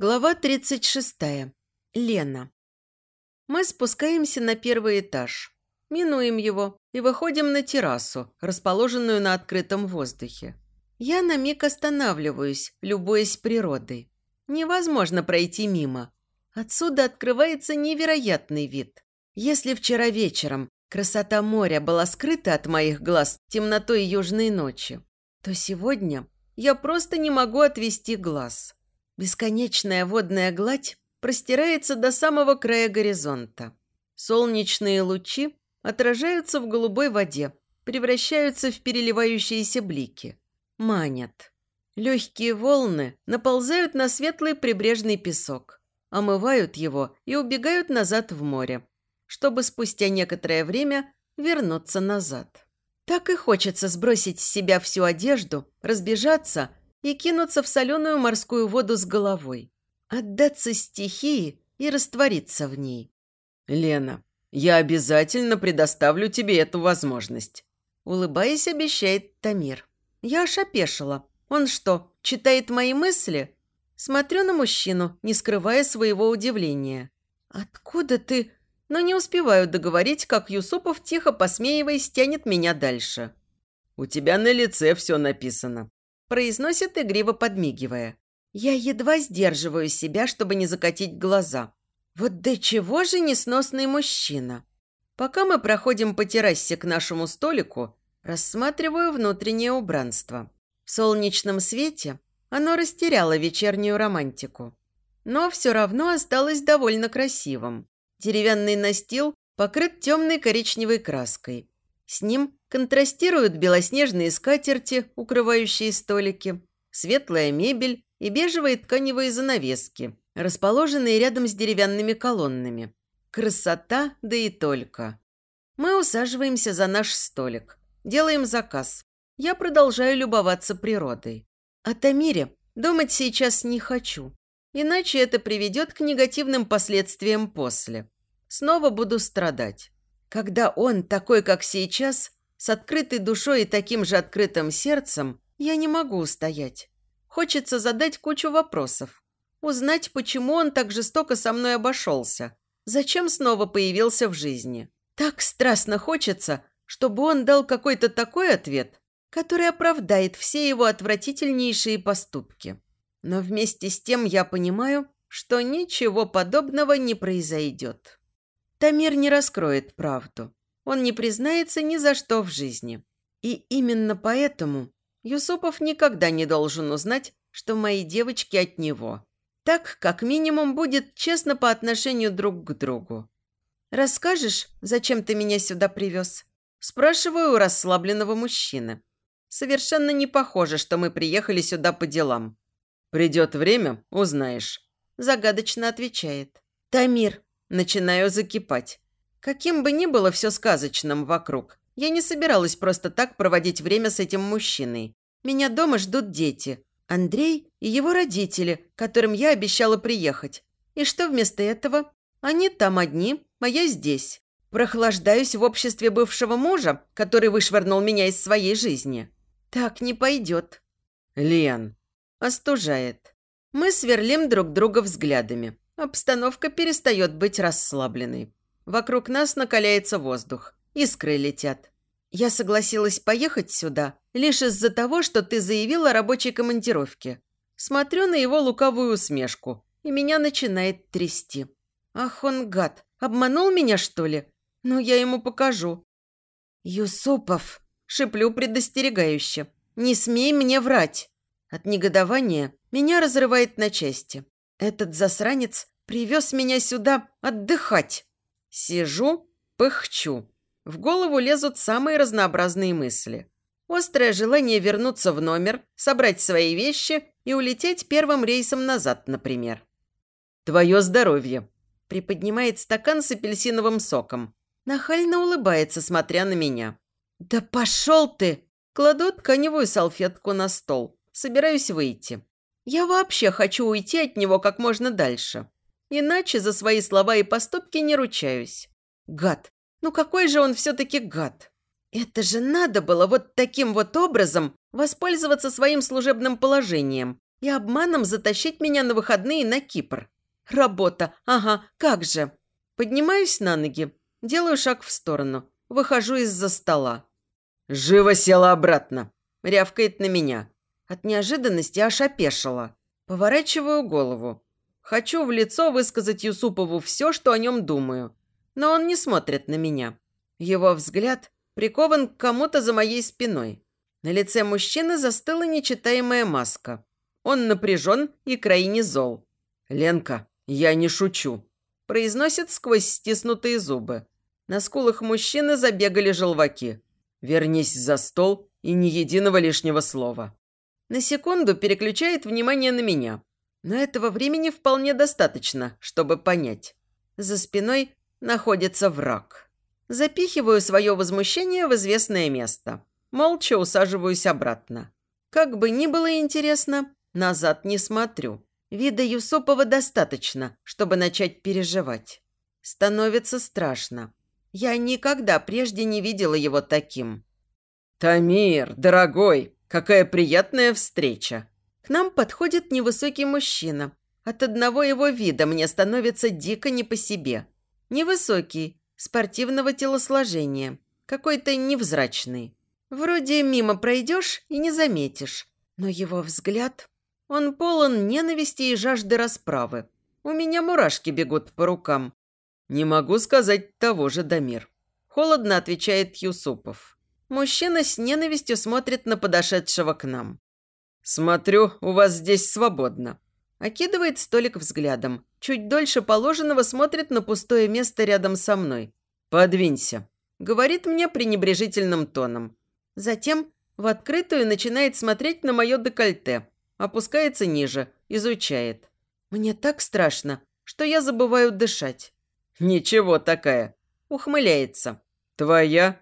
Глава 36. Лена. Мы спускаемся на первый этаж, минуем его и выходим на террасу, расположенную на открытом воздухе. Я на миг останавливаюсь, любуясь природой. Невозможно пройти мимо. Отсюда открывается невероятный вид. Если вчера вечером красота моря была скрыта от моих глаз темнотой южной ночи, то сегодня я просто не могу отвести глаз. Бесконечная водная гладь простирается до самого края горизонта. Солнечные лучи отражаются в голубой воде, превращаются в переливающиеся блики. Манят. Легкие волны наползают на светлый прибрежный песок, омывают его и убегают назад в море, чтобы спустя некоторое время вернуться назад. Так и хочется сбросить с себя всю одежду, разбежаться и кинуться в соленую морскую воду с головой. Отдаться стихии и раствориться в ней. «Лена, я обязательно предоставлю тебе эту возможность», улыбаясь, обещает Тамир. Я аж опешила. Он что, читает мои мысли? Смотрю на мужчину, не скрывая своего удивления. «Откуда ты?» Но не успеваю договорить, как Юсупов, тихо посмеиваясь, тянет меня дальше. «У тебя на лице все написано произносит игриво подмигивая. Я едва сдерживаю себя, чтобы не закатить глаза. Вот до чего же несносный мужчина. Пока мы проходим по террасе к нашему столику, рассматриваю внутреннее убранство. В солнечном свете оно растеряло вечернюю романтику. Но все равно осталось довольно красивым. Деревянный настил покрыт темной коричневой краской. С ним контрастируют белоснежные скатерти, укрывающие столики, светлая мебель и бежевые тканевые занавески, расположенные рядом с деревянными колоннами. Красота, да и только. Мы усаживаемся за наш столик, делаем заказ. Я продолжаю любоваться природой. О Тамире думать сейчас не хочу, иначе это приведет к негативным последствиям после. Снова буду страдать. Когда он, такой как сейчас, с открытой душой и таким же открытым сердцем, я не могу устоять. Хочется задать кучу вопросов. Узнать, почему он так жестоко со мной обошелся. Зачем снова появился в жизни. Так страстно хочется, чтобы он дал какой-то такой ответ, который оправдает все его отвратительнейшие поступки. Но вместе с тем я понимаю, что ничего подобного не произойдет. Тамир не раскроет правду. Он не признается ни за что в жизни. И именно поэтому Юсупов никогда не должен узнать, что мои девочки от него. Так, как минимум, будет честно по отношению друг к другу. «Расскажешь, зачем ты меня сюда привез?» Спрашиваю у расслабленного мужчины. Совершенно не похоже, что мы приехали сюда по делам. «Придет время, узнаешь», – загадочно отвечает. «Тамир, Начинаю закипать. Каким бы ни было все сказочным вокруг, я не собиралась просто так проводить время с этим мужчиной. Меня дома ждут дети. Андрей и его родители, которым я обещала приехать. И что вместо этого? Они там одни, а я здесь. Прохлаждаюсь в обществе бывшего мужа, который вышвырнул меня из своей жизни. Так не пойдет. Лен. Остужает. Мы сверлим друг друга взглядами. Обстановка перестает быть расслабленной. Вокруг нас накаляется воздух. Искры летят. Я согласилась поехать сюда лишь из-за того, что ты заявила о рабочей командировке. Смотрю на его лукавую усмешку, и меня начинает трясти. Ах он гад, обманул меня, что ли? Ну, я ему покажу. Юсупов, шиплю предостерегающе, не смей мне врать. От негодования меня разрывает на части. Этот засранец привез меня сюда отдыхать. Сижу, пыхчу. В голову лезут самые разнообразные мысли. Острое желание вернуться в номер, собрать свои вещи и улететь первым рейсом назад, например. «Твое здоровье!» Приподнимает стакан с апельсиновым соком. Нахально улыбается, смотря на меня. «Да пошел ты!» Кладу тканевую салфетку на стол. Собираюсь выйти. Я вообще хочу уйти от него как можно дальше. Иначе за свои слова и поступки не ручаюсь. Гад. Ну какой же он все-таки гад? Это же надо было вот таким вот образом воспользоваться своим служебным положением и обманом затащить меня на выходные на Кипр. Работа, ага, как же. Поднимаюсь на ноги, делаю шаг в сторону, выхожу из-за стола. «Живо села обратно!» – рявкает на меня. От неожиданности аж опешила. Поворачиваю голову. Хочу в лицо высказать Юсупову все, что о нем думаю. Но он не смотрит на меня. Его взгляд прикован к кому-то за моей спиной. На лице мужчины застыла нечитаемая маска. Он напряжен и крайне зол. «Ленка, я не шучу», – произносит сквозь стиснутые зубы. На скулах мужчины забегали желваки. «Вернись за стол и ни единого лишнего слова». На секунду переключает внимание на меня. Но этого времени вполне достаточно, чтобы понять. За спиной находится враг. Запихиваю свое возмущение в известное место. Молча усаживаюсь обратно. Как бы ни было интересно, назад не смотрю. Вида Юсупова достаточно, чтобы начать переживать. Становится страшно. Я никогда прежде не видела его таким. «Тамир, дорогой, какая приятная встреча!» К нам подходит невысокий мужчина. От одного его вида мне становится дико не по себе. Невысокий, спортивного телосложения, какой-то невзрачный. Вроде мимо пройдешь и не заметишь. Но его взгляд... Он полон ненависти и жажды расправы. У меня мурашки бегут по рукам. «Не могу сказать того же, Дамир», – холодно отвечает Юсупов. Мужчина с ненавистью смотрит на подошедшего к нам. «Смотрю, у вас здесь свободно». Окидывает столик взглядом. Чуть дольше положенного смотрит на пустое место рядом со мной. «Подвинься», – говорит мне пренебрежительным тоном. Затем в открытую начинает смотреть на мое декольте, опускается ниже, изучает. Мне так страшно, что я забываю дышать. «Ничего такая», ухмыляется. «Твоя